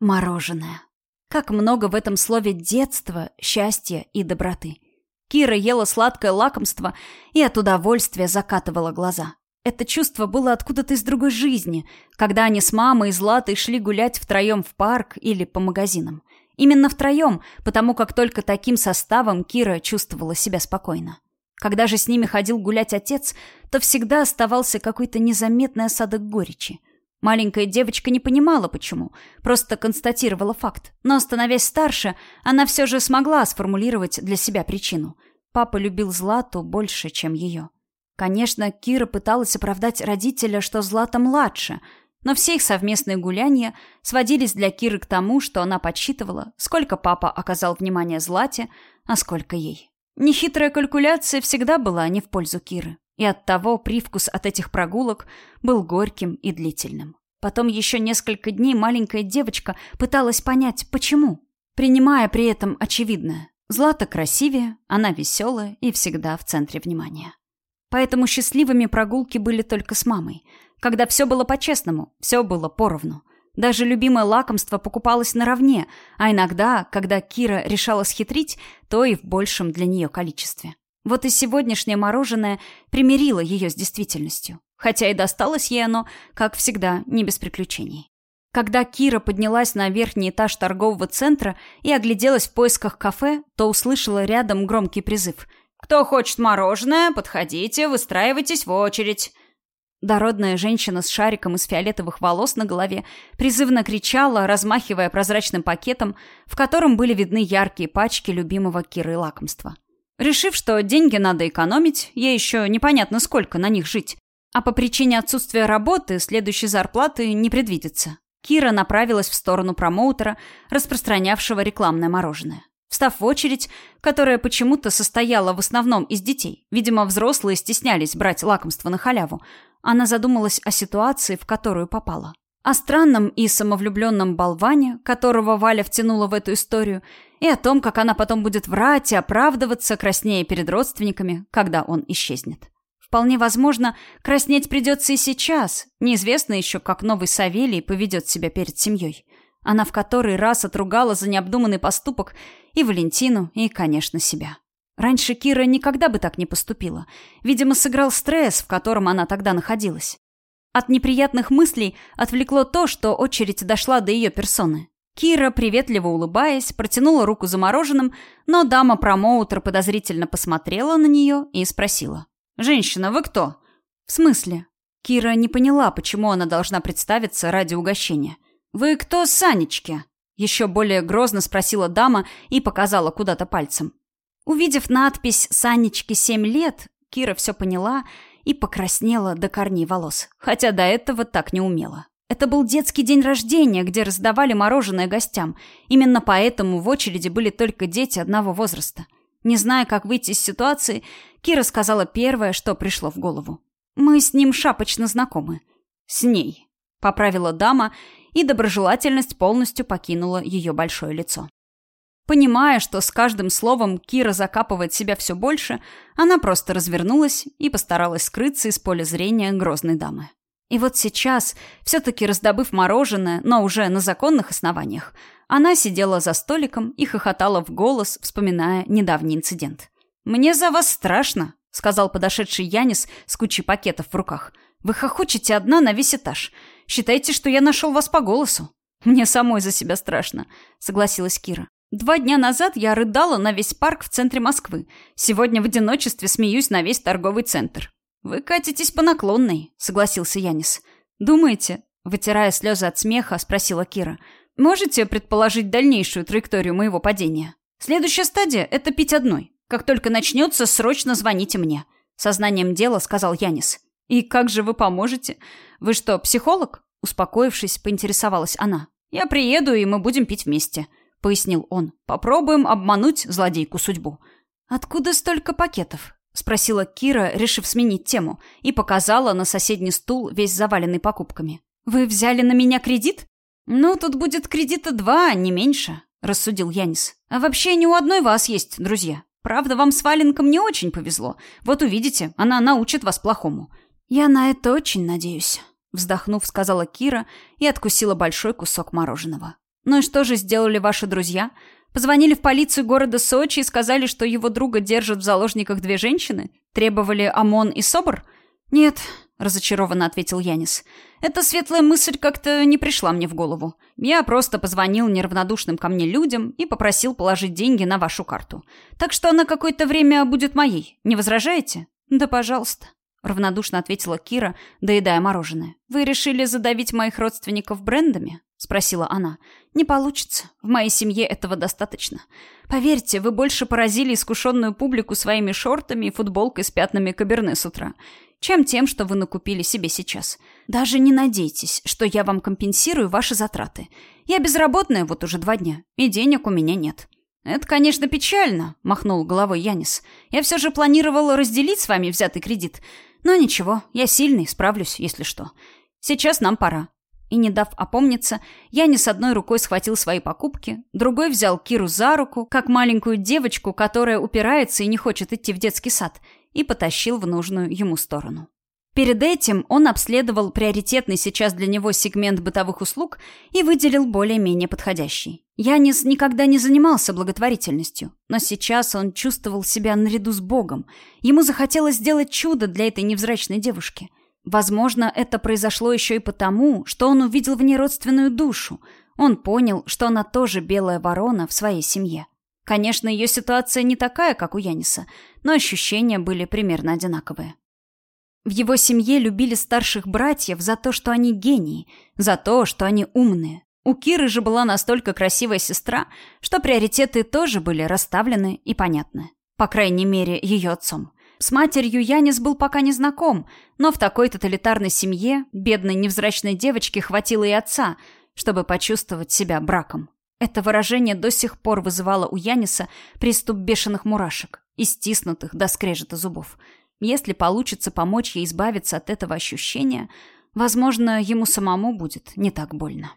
Мороженое. Как много в этом слове детства, счастья и доброты. Кира ела сладкое лакомство и от удовольствия закатывала глаза. Это чувство было откуда-то из другой жизни, когда они с мамой и Златой шли гулять втроем в парк или по магазинам. Именно втроем, потому как только таким составом Кира чувствовала себя спокойно. Когда же с ними ходил гулять отец, то всегда оставался какой-то незаметный осадок горечи. Маленькая девочка не понимала, почему, просто констатировала факт. Но, становясь старше, она все же смогла сформулировать для себя причину. Папа любил Злату больше, чем ее. Конечно, Кира пыталась оправдать родителя, что Злата младше, но все их совместные гуляния сводились для Киры к тому, что она подсчитывала, сколько папа оказал внимания Злате, а сколько ей. Нехитрая калькуляция всегда была не в пользу Киры. И оттого привкус от этих прогулок был горьким и длительным. Потом еще несколько дней маленькая девочка пыталась понять, почему, принимая при этом очевидное. Злата красивее, она веселая и всегда в центре внимания. Поэтому счастливыми прогулки были только с мамой, когда все было по-честному, все было поровну. Даже любимое лакомство покупалось наравне, а иногда, когда Кира решала схитрить, то и в большем для нее количестве. Вот и сегодняшнее мороженое примирило ее с действительностью. Хотя и досталось ей оно, как всегда, не без приключений. Когда Кира поднялась на верхний этаж торгового центра и огляделась в поисках кафе, то услышала рядом громкий призыв. «Кто хочет мороженое, подходите, выстраивайтесь в очередь». Дородная женщина с шариком из фиолетовых волос на голове призывно кричала, размахивая прозрачным пакетом, в котором были видны яркие пачки любимого Киры лакомства. Решив, что деньги надо экономить, ей еще непонятно сколько на них жить, а по причине отсутствия работы следующей зарплаты не предвидится. Кира направилась в сторону промоутера, распространявшего рекламное мороженое. Встав в очередь, которая почему-то состояла в основном из детей, видимо, взрослые стеснялись брать лакомство на халяву, она задумалась о ситуации, в которую попала. О странном и самовлюбленном болване, которого Валя втянула в эту историю, и о том, как она потом будет врать и оправдываться, краснея перед родственниками, когда он исчезнет. Вполне возможно, краснеть придется и сейчас. Неизвестно еще, как новый Савелий поведет себя перед семьей. Она в который раз отругала за необдуманный поступок и Валентину, и, конечно, себя. Раньше Кира никогда бы так не поступила. Видимо, сыграл стресс, в котором она тогда находилась. От неприятных мыслей отвлекло то, что очередь дошла до ее персоны. Кира, приветливо улыбаясь, протянула руку за мороженым, но дама-промоутер подозрительно посмотрела на нее и спросила. «Женщина, вы кто?» «В смысле?» Кира не поняла, почему она должна представиться ради угощения. «Вы кто Санечки?» Еще более грозно спросила дама и показала куда-то пальцем. Увидев надпись «Санечке семь лет», Кира все поняла и покраснела до корней волос, хотя до этого так не умела. Это был детский день рождения, где раздавали мороженое гостям. Именно поэтому в очереди были только дети одного возраста. Не зная, как выйти из ситуации, Кира сказала первое, что пришло в голову. «Мы с ним шапочно знакомы». «С ней», — поправила дама, и доброжелательность полностью покинула ее большое лицо. Понимая, что с каждым словом Кира закапывает себя все больше, она просто развернулась и постаралась скрыться из поля зрения грозной дамы. И вот сейчас, все-таки раздобыв мороженое, но уже на законных основаниях, она сидела за столиком и хохотала в голос, вспоминая недавний инцидент. «Мне за вас страшно», — сказал подошедший Янис с кучей пакетов в руках. «Вы хохочете одна на весь этаж. Считайте, что я нашел вас по голосу». «Мне самой за себя страшно», — согласилась Кира. «Два дня назад я рыдала на весь парк в центре Москвы. Сегодня в одиночестве смеюсь на весь торговый центр. «Вы катитесь по наклонной», — согласился Янис. «Думаете?» — вытирая слезы от смеха, спросила Кира. «Можете предположить дальнейшую траекторию моего падения? Следующая стадия — это пить одной. Как только начнется, срочно звоните мне», — сознанием дела сказал Янис. «И как же вы поможете? Вы что, психолог?» Успокоившись, поинтересовалась она. «Я приеду, и мы будем пить вместе», — пояснил он. «Попробуем обмануть злодейку судьбу». «Откуда столько пакетов?» Спросила Кира, решив сменить тему, и показала на соседний стул, весь заваленный покупками. Вы взяли на меня кредит? Ну, тут будет кредита два, не меньше, рассудил Янис. А вообще не у одной вас есть друзья. Правда, вам с Валенком не очень повезло. Вот увидите, она научит вас плохому. Я на это очень надеюсь, вздохнув, сказала Кира и откусила большой кусок мороженого. Ну и что же сделали ваши друзья? Позвонили в полицию города Сочи и сказали, что его друга держат в заложниках две женщины? Требовали ОМОН и СОБР? Нет, разочарованно ответил Янис. Эта светлая мысль как-то не пришла мне в голову. Я просто позвонил неравнодушным ко мне людям и попросил положить деньги на вашу карту. Так что она какое-то время будет моей. Не возражаете? Да, пожалуйста равнодушно ответила Кира, доедая мороженое. Вы решили задавить моих родственников брендами? Спросила она. Не получится. В моей семье этого достаточно. Поверьте, вы больше поразили искушенную публику своими шортами и футболкой с пятнами каберне с утра, чем тем, что вы накупили себе сейчас. Даже не надейтесь, что я вам компенсирую ваши затраты. Я безработная вот уже два дня, и денег у меня нет. «Это, конечно, печально», — махнул головой Янис. «Я все же планировал разделить с вами взятый кредит. Но ничего, я сильный, справлюсь, если что. Сейчас нам пора. И не дав опомниться, я не с одной рукой схватил свои покупки, другой взял Киру за руку, как маленькую девочку, которая упирается и не хочет идти в детский сад, и потащил в нужную ему сторону. Перед этим он обследовал приоритетный сейчас для него сегмент бытовых услуг и выделил более-менее подходящий. Янис никогда не занимался благотворительностью, но сейчас он чувствовал себя наряду с Богом. Ему захотелось сделать чудо для этой невзрачной девушки. Возможно, это произошло еще и потому, что он увидел в ней родственную душу. Он понял, что она тоже белая ворона в своей семье. Конечно, ее ситуация не такая, как у Яниса, но ощущения были примерно одинаковые. В его семье любили старших братьев за то, что они гении, за то, что они умные. У Киры же была настолько красивая сестра, что приоритеты тоже были расставлены и понятны. По крайней мере, ее отцом. С матерью Янис был пока не знаком, но в такой тоталитарной семье бедной невзрачной девочке хватило и отца, чтобы почувствовать себя браком. Это выражение до сих пор вызывало у Яниса приступ бешеных мурашек и стиснутых до скрежета зубов. Если получится помочь ей избавиться от этого ощущения, возможно, ему самому будет не так больно.